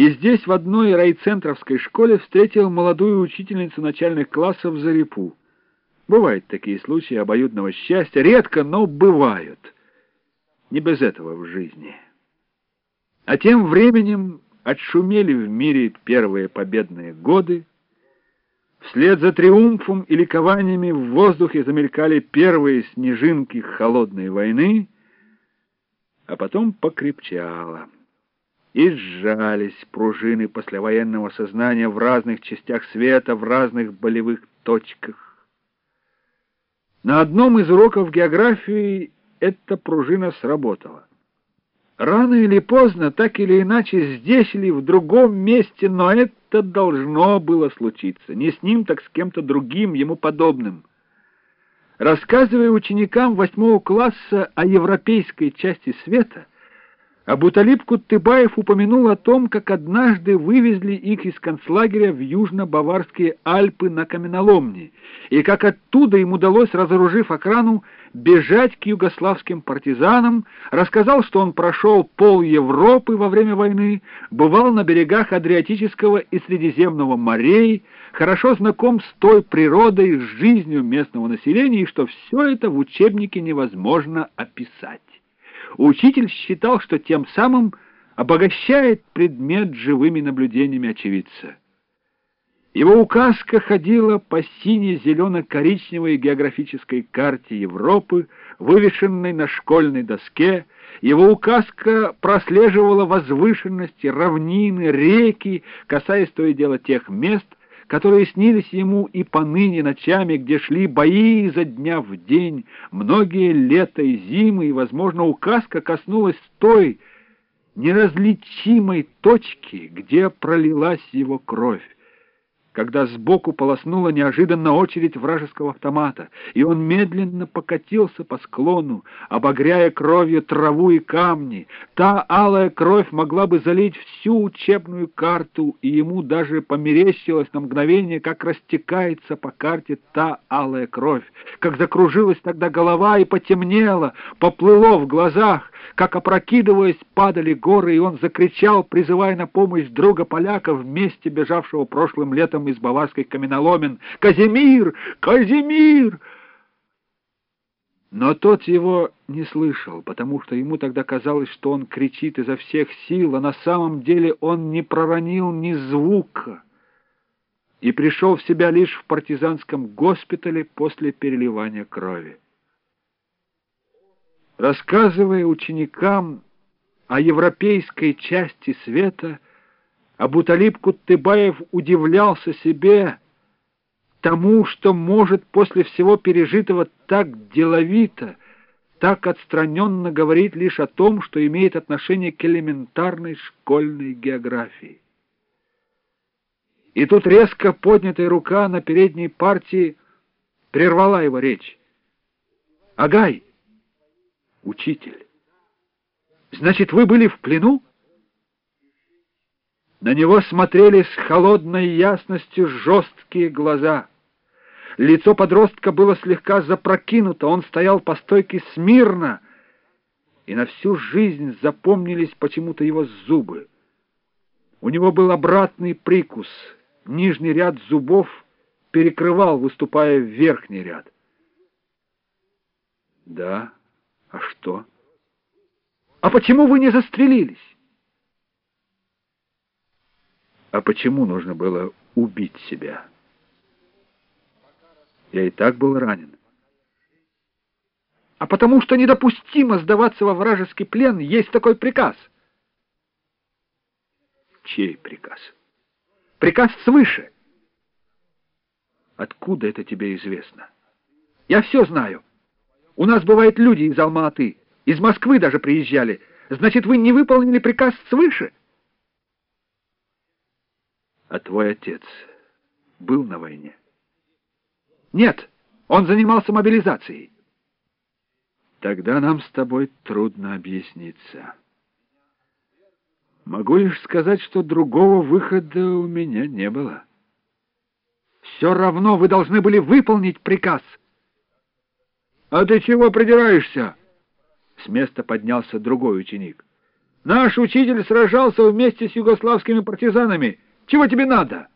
И здесь, в одной райцентровской школе, встретил молодую учительницу начальных классов Зарипу. Бывают такие случаи обоюдного счастья, редко, но бывают. Не без этого в жизни. А тем временем отшумели в мире первые победные годы, Вслед за триумфом и ликованиями в воздухе замелькали первые снежинки холодной войны, а потом покрепчало. И сжались пружины послевоенного сознания в разных частях света, в разных болевых точках. На одном из уроков географии эта пружина сработала. Рано или поздно, так или иначе, здесь или в другом месте, но это должно было случиться. Не с ним, так с кем-то другим, ему подобным. Рассказывая ученикам восьмого класса о европейской части света, Абуталиб Куттыбаев упомянул о том, как однажды вывезли их из концлагеря в южно-баварские Альпы на каменоломни, и как оттуда им удалось, разоружив охрану, бежать к югославским партизанам, рассказал, что он прошел пол Европы во время войны, бывал на берегах Адриатического и Средиземного морей, хорошо знаком с той природой, с жизнью местного населения, и что все это в учебнике невозможно описать. Учитель считал, что тем самым обогащает предмет живыми наблюдениями очевидца. Его указка ходила по сине-зелено-коричневой географической карте Европы, вывешенной на школьной доске. Его указка прослеживала возвышенности, равнины, реки, касаясь то и дело тех мест, которые снились ему и поныне ночами, где шли бои изо дня в день, многие лета и зимы, и, возможно, указка коснулась той неразличимой точки, где пролилась его кровь когда сбоку полоснула неожиданно очередь вражеского автомата, и он медленно покатился по склону, обогряя кровью траву и камни. Та алая кровь могла бы залить всю учебную карту, и ему даже померещилось на мгновение, как растекается по карте та алая кровь, как закружилась тогда голова и потемнело, поплыло в глазах, как, опрокидываясь, падали горы, и он закричал, призывая на помощь друга поляка, вместе бежавшего прошлым летом из баварских каменоломен. «Казимир! Казимир!» Но тот его не слышал, потому что ему тогда казалось, что он кричит изо всех сил, а на самом деле он не проронил ни звука и пришел в себя лишь в партизанском госпитале после переливания крови. Рассказывая ученикам о европейской части света, Абуталиб Куттыбаев удивлялся себе тому, что может после всего пережитого так деловито, так отстраненно говорить лишь о том, что имеет отношение к элементарной школьной географии. И тут резко поднятая рука на передней партии прервала его речь. «Агай!» Учитель. Значит, вы были в плену? На него смотрели с холодной ясностью жесткие глаза. Лицо подростка было слегка запрокинуто, он стоял по стойке смирно, и на всю жизнь запомнились почему-то его зубы. У него был обратный прикус, нижний ряд зубов перекрывал, выступая в верхний ряд. Да. А что? А почему вы не застрелились? А почему нужно было убить себя? Я и так был ранен. А потому что недопустимо сдаваться во вражеский плен, есть такой приказ. Чей приказ? Приказ свыше. Откуда это тебе известно? Я все знаю. У нас бывают люди из Алма-Аты, из Москвы даже приезжали. Значит, вы не выполнили приказ свыше? А твой отец был на войне? Нет, он занимался мобилизацией. Тогда нам с тобой трудно объясниться. Могу лишь сказать, что другого выхода у меня не было. Все равно вы должны были выполнить приказ — «А ты чего придираешься?» С места поднялся другой ученик. Наш учитель сражался вместе с югославскими партизанами. Чего тебе надо?»